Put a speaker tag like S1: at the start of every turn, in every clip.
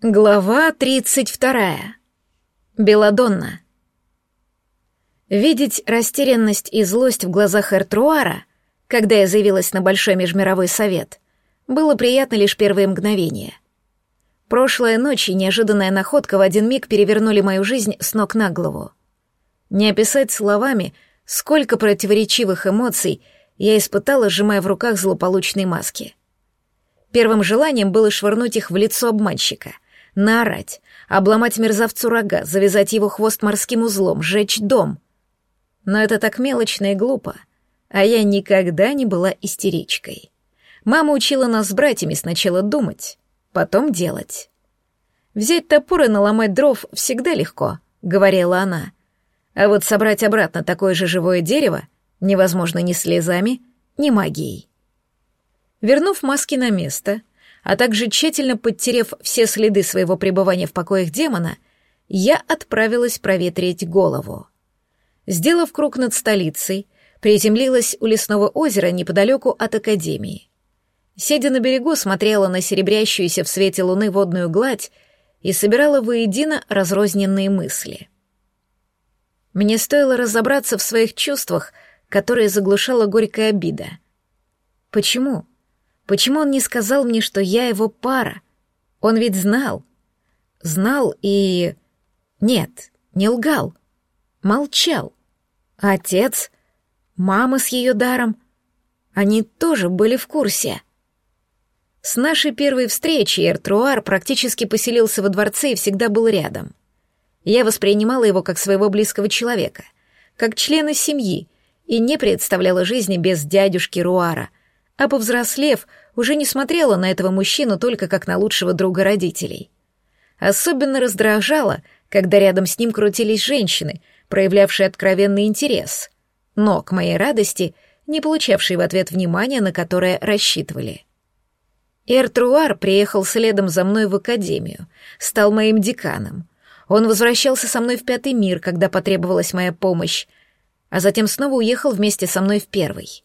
S1: Глава 32. Беладонна. Видеть растерянность и злость в глазах Эртруара, когда я заявилась на Большой Межмировой Совет, было приятно лишь первые мгновения. Прошлая ночь и неожиданная находка в один миг перевернули мою жизнь с ног на голову. Не описать словами, сколько противоречивых эмоций я испытала, сжимая в руках злополучные маски. Первым желанием было швырнуть их в лицо обманщика — наорать, обломать мерзавцу рога, завязать его хвост морским узлом, сжечь дом. Но это так мелочно и глупо, а я никогда не была истеричкой. Мама учила нас с братьями сначала думать, потом делать. «Взять топор и наломать дров всегда легко», — говорила она. «А вот собрать обратно такое же живое дерево невозможно ни слезами, ни магией». Вернув маски на место, а также тщательно подтерев все следы своего пребывания в покоях демона, я отправилась проветрить голову. Сделав круг над столицей, приземлилась у лесного озера неподалеку от Академии. Сидя на берегу, смотрела на серебрящуюся в свете луны водную гладь и собирала воедино разрозненные мысли. Мне стоило разобраться в своих чувствах, которые заглушала горькая обида. Почему? Почему он не сказал мне, что я его пара? Он ведь знал. Знал и... Нет, не лгал. Молчал. отец, мама с ее даром, они тоже были в курсе. С нашей первой встречи Эртруар практически поселился во дворце и всегда был рядом. Я воспринимала его как своего близкого человека, как члена семьи, и не представляла жизни без дядюшки Руара — а повзрослев, уже не смотрела на этого мужчину только как на лучшего друга родителей. Особенно раздражало, когда рядом с ним крутились женщины, проявлявшие откровенный интерес, но, к моей радости, не получавшие в ответ внимания, на которое рассчитывали. Эртруар приехал следом за мной в академию, стал моим деканом. Он возвращался со мной в пятый мир, когда потребовалась моя помощь, а затем снова уехал вместе со мной в первый.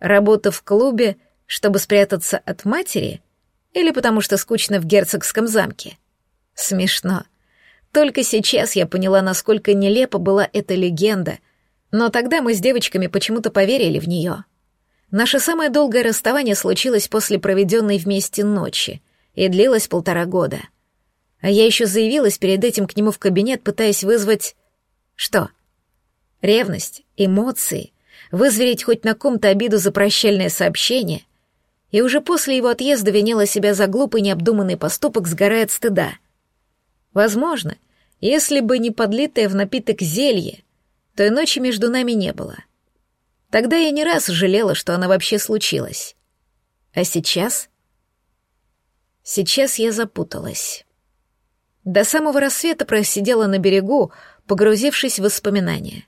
S1: Работа в клубе, чтобы спрятаться от матери? Или потому что скучно в герцогском замке? Смешно. Только сейчас я поняла, насколько нелепа была эта легенда, но тогда мы с девочками почему-то поверили в нее. Наше самое долгое расставание случилось после проведенной вместе ночи и длилось полтора года. А я еще заявилась перед этим к нему в кабинет, пытаясь вызвать... Что? Ревность, эмоции — вызверить хоть на ком-то обиду за прощальное сообщение, и уже после его отъезда винила себя за глупый необдуманный поступок, сгорая от стыда. Возможно, если бы не подлитое в напиток зелье, то и ночи между нами не было. Тогда я не раз жалела, что она вообще случилась. А сейчас? Сейчас я запуталась. До самого рассвета просидела на берегу, погрузившись в воспоминания —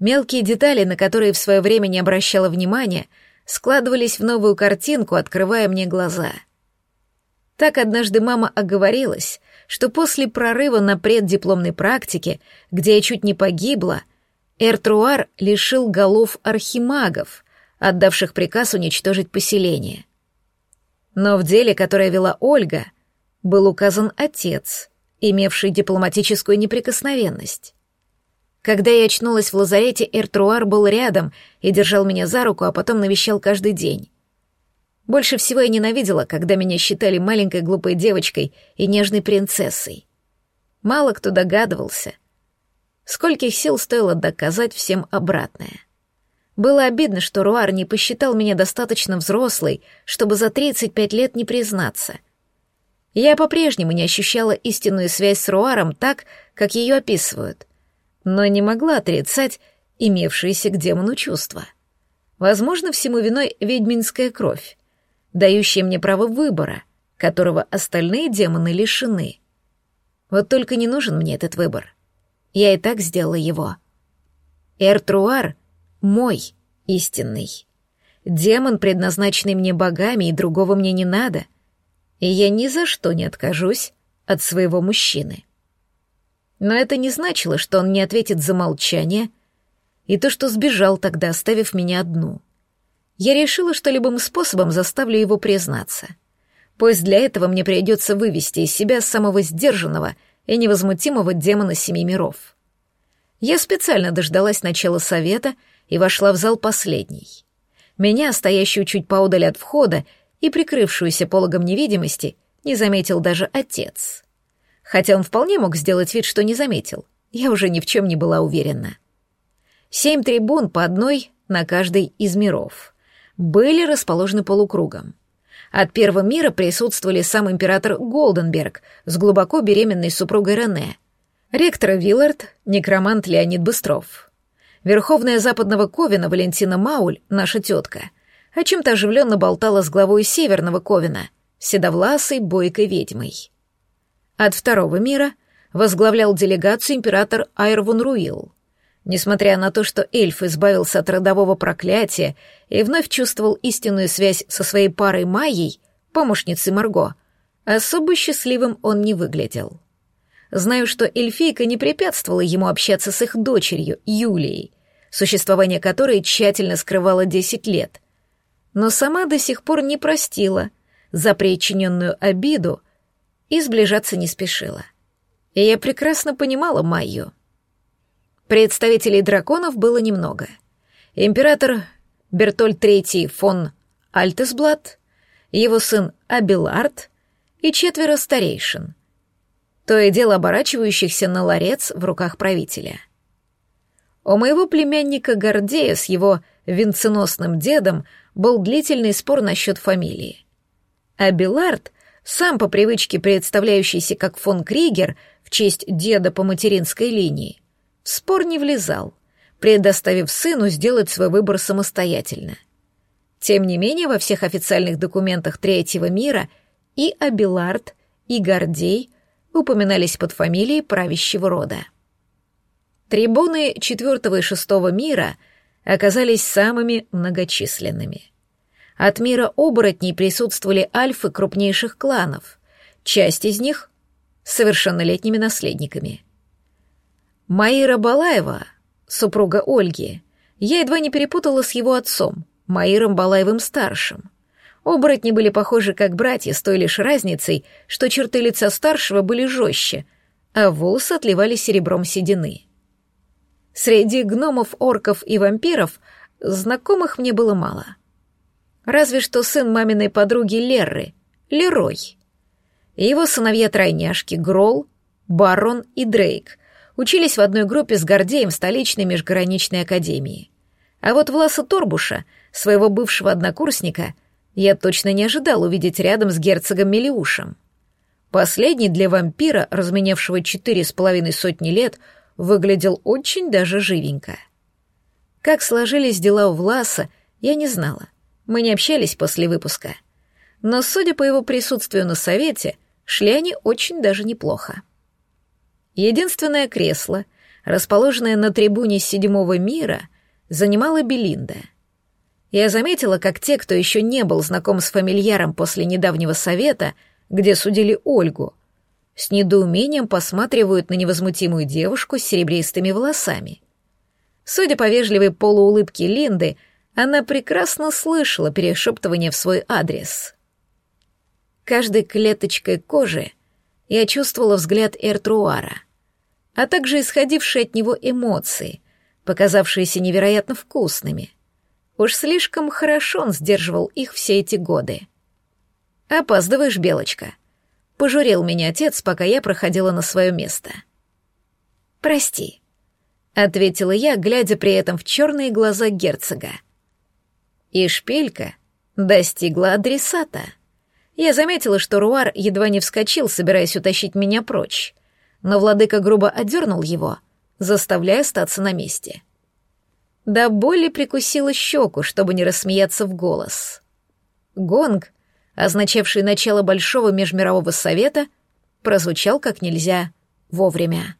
S1: Мелкие детали, на которые в свое время не обращала внимания, складывались в новую картинку, открывая мне глаза. Так однажды мама оговорилась, что после прорыва на преддипломной практике, где я чуть не погибла, Эртруар лишил голов архимагов, отдавших приказ уничтожить поселение. Но в деле, которое вела Ольга, был указан отец, имевший дипломатическую неприкосновенность. Когда я очнулась в лазарете, Эртруар был рядом и держал меня за руку, а потом навещал каждый день. Больше всего я ненавидела, когда меня считали маленькой глупой девочкой и нежной принцессой. Мало кто догадывался, скольких сил стоило доказать всем обратное. Было обидно, что Руар не посчитал меня достаточно взрослой, чтобы за 35 лет не признаться. Я по-прежнему не ощущала истинную связь с Руаром так, как ее описывают но не могла отрицать имевшиеся к демону чувства. Возможно, всему виной ведьминская кровь, дающая мне право выбора, которого остальные демоны лишены. Вот только не нужен мне этот выбор. Я и так сделала его. Эртруар — мой истинный. Демон, предназначенный мне богами, и другого мне не надо. И я ни за что не откажусь от своего мужчины. Но это не значило, что он не ответит за молчание и то, что сбежал тогда, оставив меня одну. Я решила, что любым способом заставлю его признаться. Пусть для этого мне придется вывести из себя самого сдержанного и невозмутимого демона семи миров. Я специально дождалась начала совета и вошла в зал последней. Меня, стоящую чуть поодаль от входа и прикрывшуюся пологом невидимости, не заметил даже отец. Хотя он вполне мог сделать вид, что не заметил. Я уже ни в чем не была уверена. Семь трибун по одной на каждый из миров были расположены полукругом. От первого мира присутствовали сам император Голденберг с глубоко беременной супругой Рене, ректор Виллард, некромант Леонид Быстров. Верховная западного Ковина Валентина Мауль, наша тетка, о чем-то оживленно болтала с главой северного Ковина, седовласой бойкой ведьмой. От второго мира возглавлял делегацию император Айрвун Руил. Несмотря на то, что эльф избавился от родового проклятия и вновь чувствовал истинную связь со своей парой Майей, помощницей Марго, особо счастливым он не выглядел. Знаю, что эльфийка не препятствовала ему общаться с их дочерью, Юлией, существование которой тщательно скрывала десять лет, но сама до сих пор не простила за причиненную обиду и сближаться не спешила. И я прекрасно понимала Майю. Представителей драконов было немного. Император Бертольд III фон Альтесблат, его сын Абилард и четверо старейшин, то и дело оборачивающихся на ларец в руках правителя. У моего племянника Гордея с его венценосным дедом был длительный спор насчет фамилии. Абилард, сам по привычке представляющийся как фон Кригер в честь деда по материнской линии, в спор не влезал, предоставив сыну сделать свой выбор самостоятельно. Тем не менее, во всех официальных документах Третьего мира и Абилард, и Гордей упоминались под фамилией правящего рода. Трибуны четвертого и шестого мира оказались самыми многочисленными. От мира оборотней присутствовали альфы крупнейших кланов, часть из них — совершеннолетними наследниками — Маира Балаева, супруга Ольги, я едва не перепутала с его отцом, Маиром Балаевым-старшим. Оборотни были похожи как братья, с той лишь разницей, что черты лица старшего были жестче, а волосы отливали серебром седины. Среди гномов, орков и вампиров знакомых мне было мало. Разве что сын маминой подруги Лерры, Лерой. Его сыновья-тройняшки Грол, Барон и Дрейк учились в одной группе с Гордеем в столичной межграничной академии. А вот Власа Торбуша, своего бывшего однокурсника, я точно не ожидал увидеть рядом с герцогом Мелиушем. Последний для вампира, разменявшего четыре с половиной сотни лет, выглядел очень даже живенько. Как сложились дела у Власа, я не знала. Мы не общались после выпуска. Но, судя по его присутствию на совете, шли они очень даже неплохо. Единственное кресло, расположенное на трибуне седьмого мира, занимала Белинда. Я заметила, как те, кто еще не был знаком с фамильяром после недавнего совета, где судили Ольгу, с недоумением посматривают на невозмутимую девушку с серебристыми волосами. Судя по вежливой полуулыбке Линды, она прекрасно слышала перешептывание в свой адрес. Каждой клеточкой кожи я чувствовала взгляд Эртруара — а также исходившие от него эмоции, показавшиеся невероятно вкусными. Уж слишком хорошо он сдерживал их все эти годы. «Опаздываешь, Белочка», — пожурил меня отец, пока я проходила на свое место. «Прости», — ответила я, глядя при этом в черные глаза герцога. И шпилька достигла адресата. Я заметила, что Руар едва не вскочил, собираясь утащить меня прочь но владыка грубо отдернул его, заставляя остаться на месте. До боли прикусила щеку, чтобы не рассмеяться в голос. Гонг, означавший начало Большого Межмирового Совета, прозвучал как нельзя вовремя.